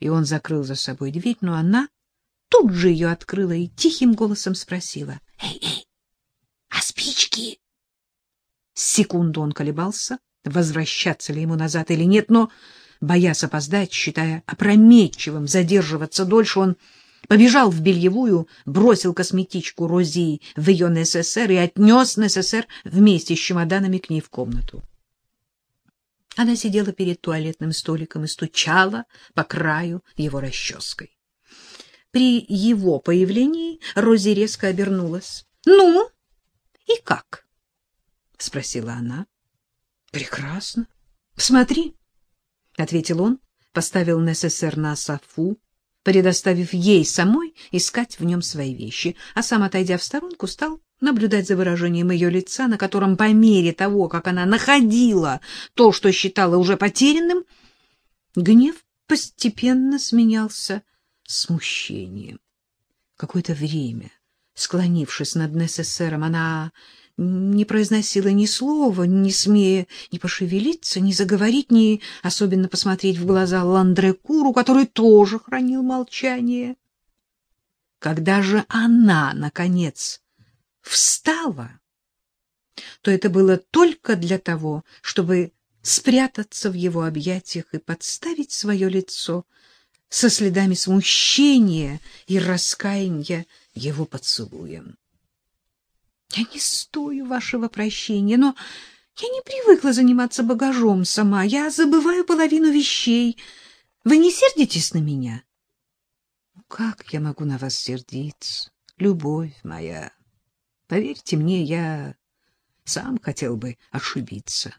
и он закрыл за собой дверь, но она тут же ее открыла и тихим голосом спросила. — Эй, эй, а спички? Секунду он колебался, возвращаться ли ему назад или нет, но, боясь опоздать, считая опрометчивым задерживаться дольше, он побежал в бельевую, бросил косметичку Рози в ее НССР и отнес НССР вместе с чемоданами к ней в комнату. Она сидела перед туалетным столиком и стучала по краю его расческой. При его появлении Рози резко обернулась. — Ну, и как? — спросила она. — Прекрасно. — Смотри, — ответил он, поставил НССР на софу, предоставив ей самой искать в нем свои вещи, а сам, отойдя в сторонку, стал наблюдать за выражением ее лица, на котором по мере того, как она находила то, что считала уже потерянным, гнев постепенно сменялся смущением. Какое-то время, склонившись над НССРом, она не произносила ни слова, не смея ни пошевелиться, ни заговорить, ни особенно посмотреть в глаза Ландрекуру, который тоже хранил молчание. Когда же она, наконец, встала, то это было только для того, чтобы спрятаться в его объятиях и подставить свое лицо со следами смущения и раскаяния его поцелуем. Я не стою вашего прощения, но я не привыкла заниматься багажом сама. Я забываю половину вещей. Вы не сердитесь на меня? Как я могу на вас сердиться, любовь моя? Поверьте мне, я сам хотел бы ошибиться.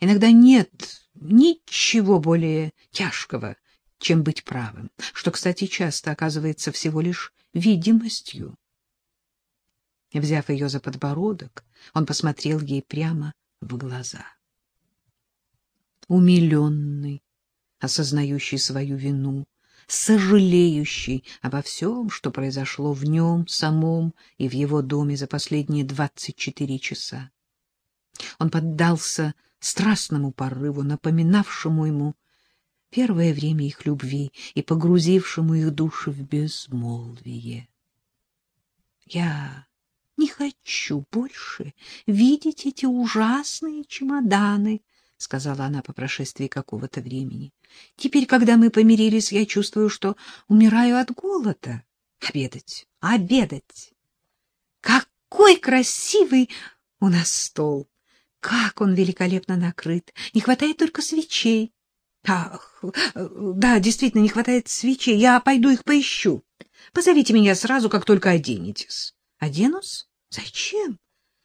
Иногда нет ничего более тяжкого, чем быть правым, что, кстати, часто оказывается всего лишь видимостью. Взяв ее за подбородок, он посмотрел ей прямо в глаза. Умиленный, осознающий свою вину, сожалеющий обо всем, что произошло в нем самом и в его доме за последние двадцать четыре часа. Он поддался страстному порыву, напоминавшему ему первое время их любви и погрузившему их души в безмолвие. Я не хочу больше видеть эти ужасные чемоданы, — сказала она по прошествии какого-то времени. — Теперь, когда мы помирились, я чувствую, что умираю от голода. Обедать, обедать! Какой красивый у нас стол! Как он великолепно накрыт! Не хватает только свечей. Ах, да, действительно, не хватает свечей. Я пойду их поищу. Позовите меня сразу, как только оденетесь. Оденусь? Зачем?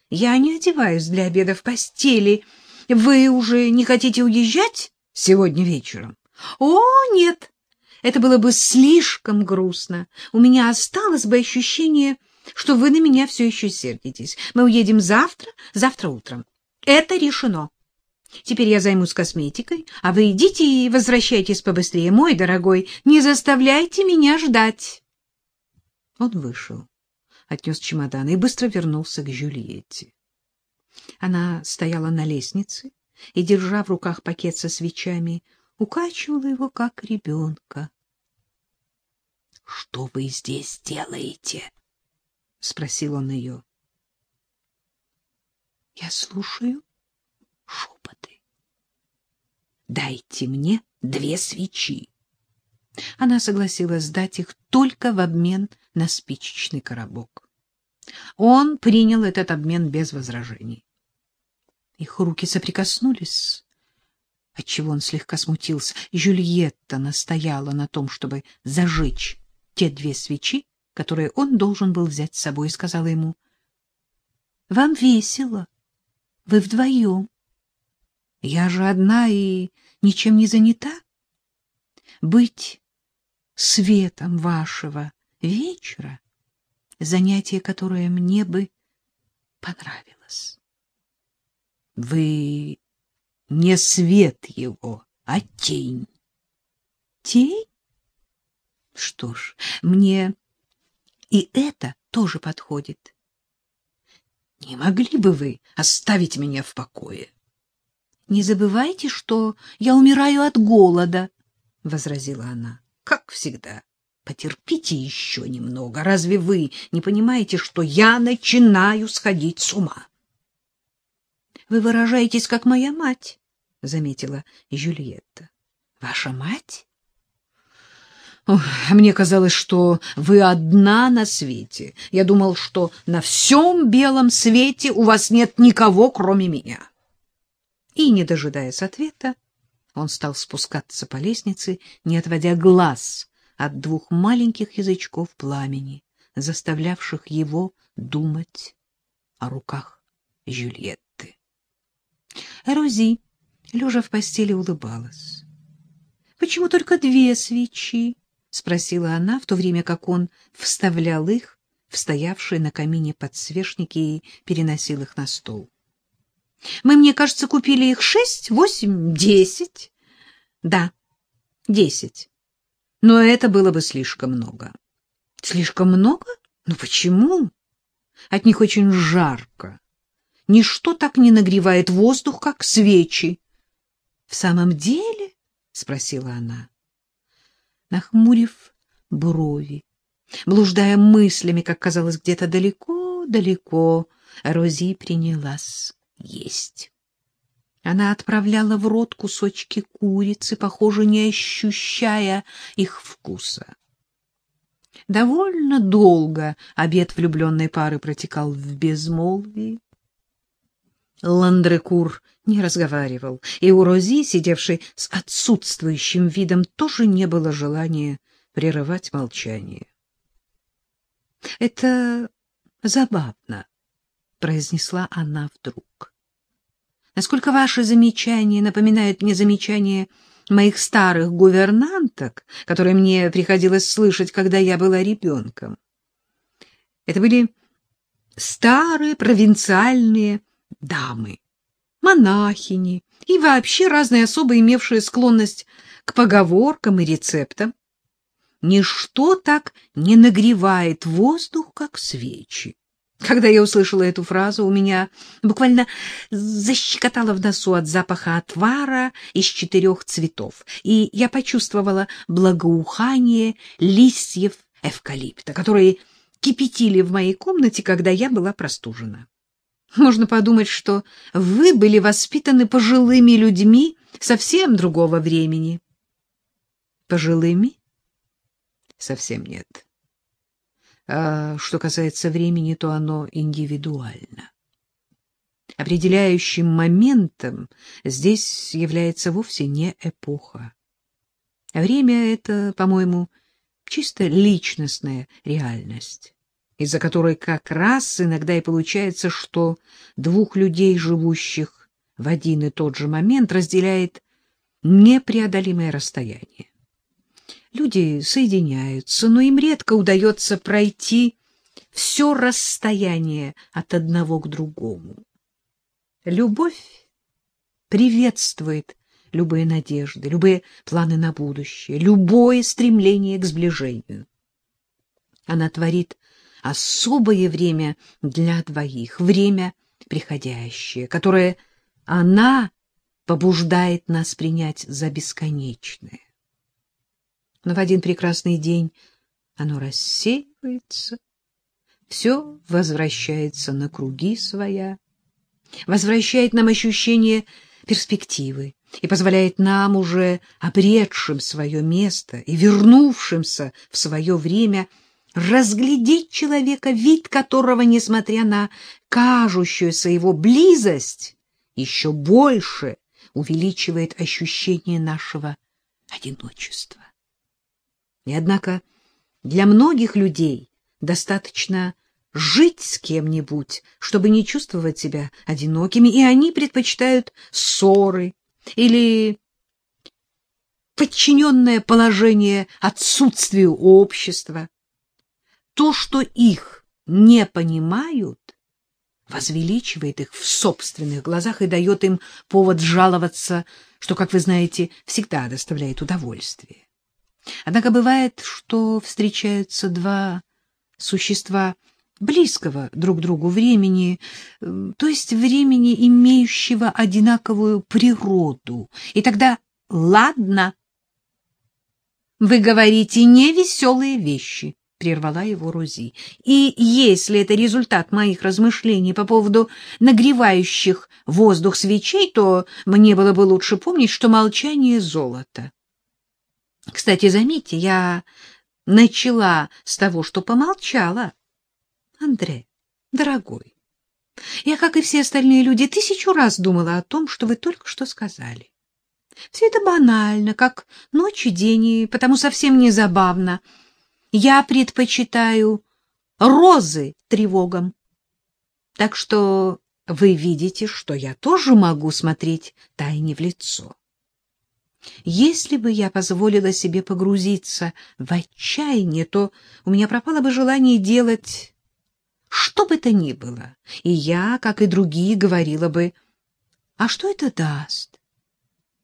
Я не одеваюсь для обеда в постели. Вы уже не хотите уезжать сегодня вечером? О, нет. Это было бы слишком грустно. У меня осталось бы ощущение, что вы на меня все еще сердитесь. Мы уедем завтра, завтра утром. Это решено. Теперь я займусь косметикой, а вы идите и возвращайтесь побыстрее, мой дорогой. Не заставляйте меня ждать. Он вышел отнес чемодан и быстро вернулся к Жюльетте. Она стояла на лестнице и, держа в руках пакет со свечами, укачивала его, как ребенка. — Что вы здесь делаете? — спросил он ее. — Я слушаю шепоты. — Дайте мне две свечи. Она согласилась сдать их только в обмен на спичечный коробок. Он принял этот обмен без возражений. Их руки соприкоснулись, отчего он слегка смутился. Жюльетта настояла на том, чтобы зажечь те две свечи, которые он должен был взять с собой, и сказала ему, — Вам весело, вы вдвоем. Я же одна и ничем не занята. Быть светом вашего вечера — занятие, которое мне бы понравилось. Вы не свет его, а тень. Тень? Что ж, мне и это тоже подходит. Не могли бы вы оставить меня в покое? Не забывайте, что я умираю от голода, — возразила она. всегда. Потерпите еще немного. Разве вы не понимаете, что я начинаю сходить с ума? — Вы выражаетесь, как моя мать, — заметила Жюльетта. — Ваша мать? Ох, мне казалось, что вы одна на свете. Я думал, что на всем белом свете у вас нет никого, кроме меня. И, не дожидаясь ответа, он стал спускаться по лестнице, не отводя глаз от двух маленьких язычков пламени, заставлявших его думать о руках Жюльетты. Рози, лежа в постели, улыбалась. — Почему только две свечи? — спросила она, в то время как он вставлял их в стоявшие на камине подсвечники и переносил их на стол. — Мы, мне кажется, купили их шесть, восемь, десять. — Да, десять но это было бы слишком много. Слишком много? Ну почему? От них очень жарко. Ничто так не нагревает воздух, как свечи. В самом деле? спросила она. Нахмурив брови, блуждая мыслями, как казалось, где-то далеко-далеко, Рози принялась есть. Она отправляла в рот кусочки курицы, похоже, не ощущая их вкуса. Довольно долго обед влюбленной пары протекал в безмолвии. Ландрекур не разговаривал, и у Рози, сидевшей с отсутствующим видом, тоже не было желания прерывать молчание. — Это забавно, — произнесла она вдруг. Насколько ваши замечания напоминают мне замечания моих старых гувернанток, которые мне приходилось слышать, когда я была ребенком. Это были старые провинциальные дамы, монахини и вообще разные особы, имевшие склонность к поговоркам и рецептам. Ничто так не нагревает воздух, как свечи. Когда я услышала эту фразу, у меня буквально защекотало в носу от запаха отвара из четырех цветов, и я почувствовала благоухание листьев эвкалипта, которые кипятили в моей комнате, когда я была простужена. Можно подумать, что вы были воспитаны пожилыми людьми совсем другого времени. Пожилыми? Совсем нет. А что касается времени, то оно индивидуально. Определяющим моментом здесь является вовсе не эпоха. Время — это, по-моему, чисто личностная реальность, из-за которой как раз иногда и получается, что двух людей, живущих в один и тот же момент, разделяет непреодолимое расстояние. Люди соединяются, но им редко удается пройти все расстояние от одного к другому. Любовь приветствует любые надежды, любые планы на будущее, любое стремление к сближению. Она творит особое время для двоих, время приходящее, которое она побуждает нас принять за бесконечное но в один прекрасный день оно рассеивается, все возвращается на круги своя, возвращает нам ощущение перспективы и позволяет нам, уже обретшим свое место и вернувшимся в свое время, разглядеть человека, вид которого, несмотря на кажущуюся его близость, еще больше увеличивает ощущение нашего одиночества. И однако для многих людей достаточно жить с кем-нибудь, чтобы не чувствовать себя одинокими, и они предпочитают ссоры или подчиненное положение отсутствию общества. То, что их не понимают, возвеличивает их в собственных глазах и дает им повод жаловаться, что, как вы знаете, всегда доставляет удовольствие. Однако бывает, что встречаются два существа близкого друг другу времени, то есть времени, имеющего одинаковую природу. И тогда ладно. Вы говорите невеселые вещи, — прервала его Рози. И если это результат моих размышлений по поводу нагревающих воздух свечей, то мне было бы лучше помнить, что молчание — золото. Кстати, заметьте, я начала с того, что помолчала. Андре, дорогой, я, как и все остальные люди, тысячу раз думала о том, что вы только что сказали. Все это банально, как ночь и день, и потому совсем не забавно. Я предпочитаю розы тревогам. Так что вы видите, что я тоже могу смотреть тайне в лицо. Если бы я позволила себе погрузиться в отчаяние, то у меня пропало бы желание делать что бы то ни было, и я, как и другие, говорила бы, а что это даст?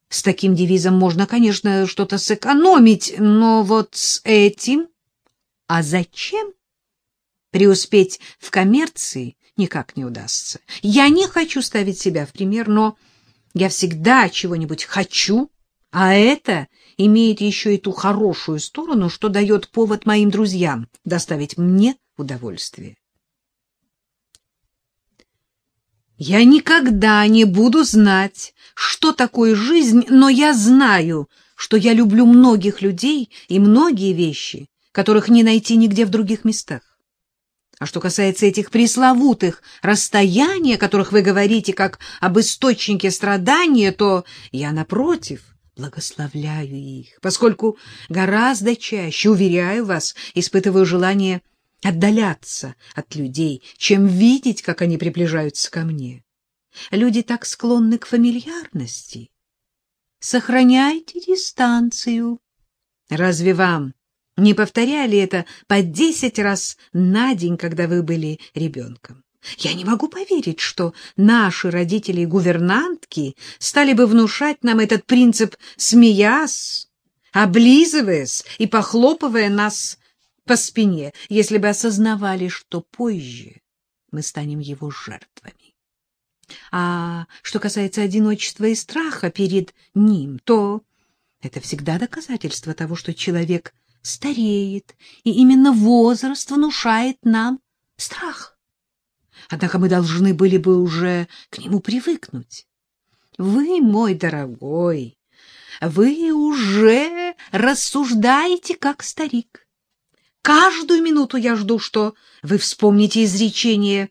С таким девизом можно, конечно, что-то сэкономить, но вот с этим... А зачем? Преуспеть в коммерции никак не удастся. Я не хочу ставить себя в пример, но я всегда чего-нибудь хочу, а это имеет еще и ту хорошую сторону, что дает повод моим друзьям доставить мне удовольствие. Я никогда не буду знать, что такое жизнь, но я знаю, что я люблю многих людей и многие вещи, которых не найти нигде в других местах. А что касается этих пресловутых расстояний, о которых вы говорите как об источнике страдания, то я, напротив, благословляю их, поскольку гораздо чаще, уверяю вас, испытываю желание отдаляться от людей, чем видеть, как они приближаются ко мне. Люди так склонны к фамильярности. Сохраняйте дистанцию. Разве вам не повторяли это по десять раз на день, когда вы были ребенком? Я не могу поверить, что наши родители и гувернантки стали бы внушать нам этот принцип, смеясь, облизываясь и похлопывая нас по спине, если бы осознавали, что позже мы станем его жертвами. А что касается одиночества и страха перед ним, то это всегда доказательство того, что человек стареет, и именно возраст внушает нам страх. Однако мы должны были бы уже к нему привыкнуть. Вы, мой дорогой, вы уже рассуждаете как старик. Каждую минуту я жду, что вы вспомните изречение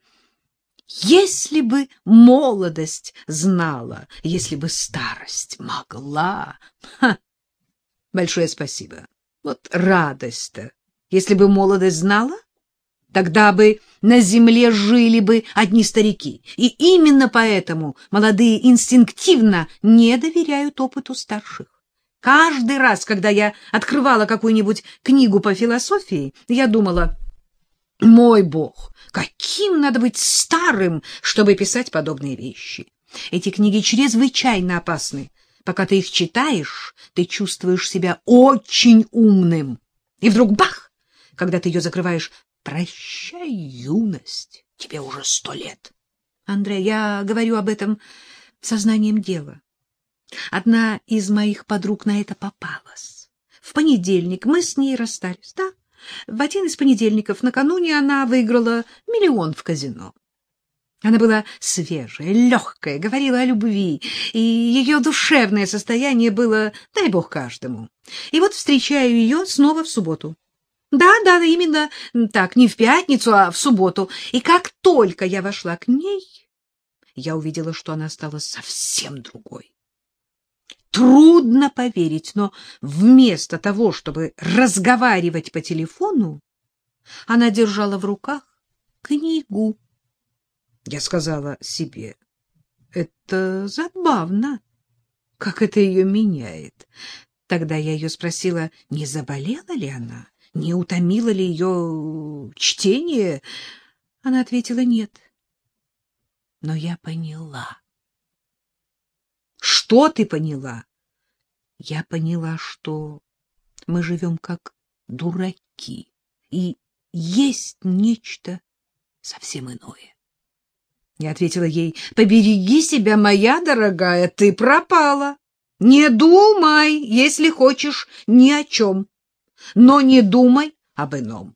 «Если бы молодость знала, если бы старость могла...» Ха! Большое спасибо. Вот радость-то. Если бы молодость знала, тогда бы на земле жили бы одни старики. И именно поэтому молодые инстинктивно не доверяют опыту старших. Каждый раз, когда я открывала какую-нибудь книгу по философии, я думала, мой бог, каким надо быть старым, чтобы писать подобные вещи. Эти книги чрезвычайно опасны. Пока ты их читаешь, ты чувствуешь себя очень умным. И вдруг бах, когда ты ее закрываешь, прощай, юность, тебе уже сто лет. Андрей, я говорю об этом сознанием дела. Одна из моих подруг на это попалась. В понедельник мы с ней расстались, да? В один из понедельников накануне она выиграла миллион в казино. Она была свежая, легкая, говорила о любви, и ее душевное состояние было, дай бог каждому. И вот встречаю ее снова в субботу. Да, да, именно так, не в пятницу, а в субботу. И как только я вошла к ней, я увидела, что она стала совсем другой. Трудно поверить, но вместо того, чтобы разговаривать по телефону, она держала в руках книгу. Я сказала себе, это забавно, как это ее меняет. Тогда я ее спросила, не заболела ли она, не утомило ли ее чтение. Она ответила нет. Но я поняла. Что ты поняла? Я поняла, что мы живем как дураки, и есть нечто совсем иное. Я ответила ей, побереги себя, моя дорогая, ты пропала. Не думай, если хочешь, ни о чем. Но не думай об ином.